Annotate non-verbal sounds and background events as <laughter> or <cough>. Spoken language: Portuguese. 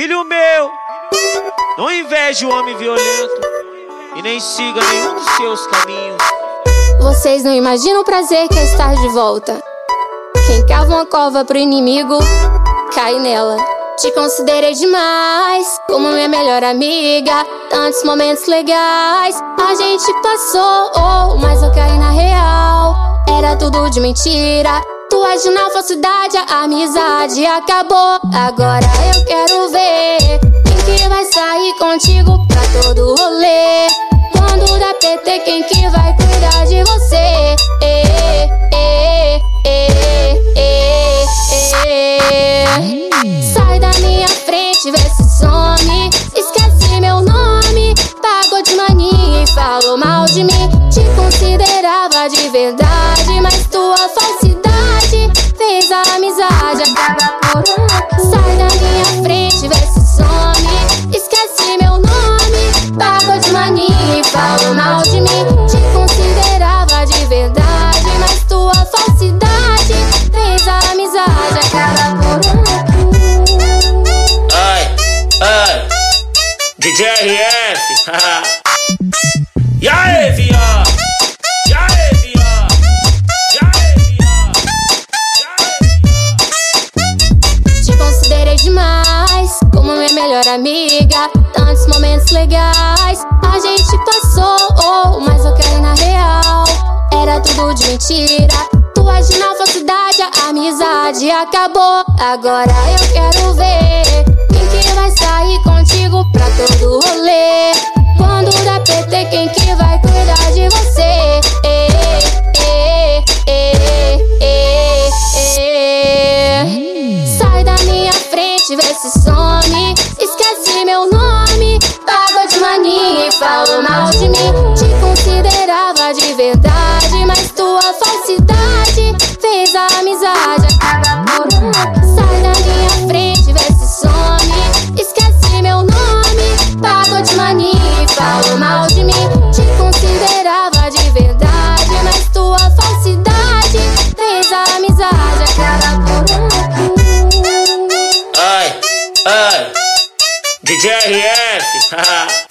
Filho meu, não inveje o homem violento e nem siga nenhum dos seus caminhos. Vocês não imaginam o prazer que é estar de volta. Quem cava uma cova pro inimigo, cai nela. Te considerei demais como minha melhor amiga. Tantos momentos legais a gente passou, oh, mas eu caí na real. Era tudo de mentira. Age na falsidade, a amizade acabou. Agora eu quero ver quem que vai sair contigo pra todo rolê. Quando dá PT, quem que vai cuidar de você? Sai da minha frente, vê se some. Esquece meu nome, pagou de mania e falou mal de mim. Te considerava de verdade, mas tua falsidade DJ RF. <laughs> e aí, viado? demais como minha melhor amiga. Tantos momentos legais a gente passou, oh, mas eu caí na real. Era tudo de mentira. Tu age na falsidade, a amizade acabou. Agora eu quero ver se some. Esquece meu nome, pagou de mania e falou mal de mim. Te considerava de verdade, mas tua falsidade fez a amizade DJ <laughs>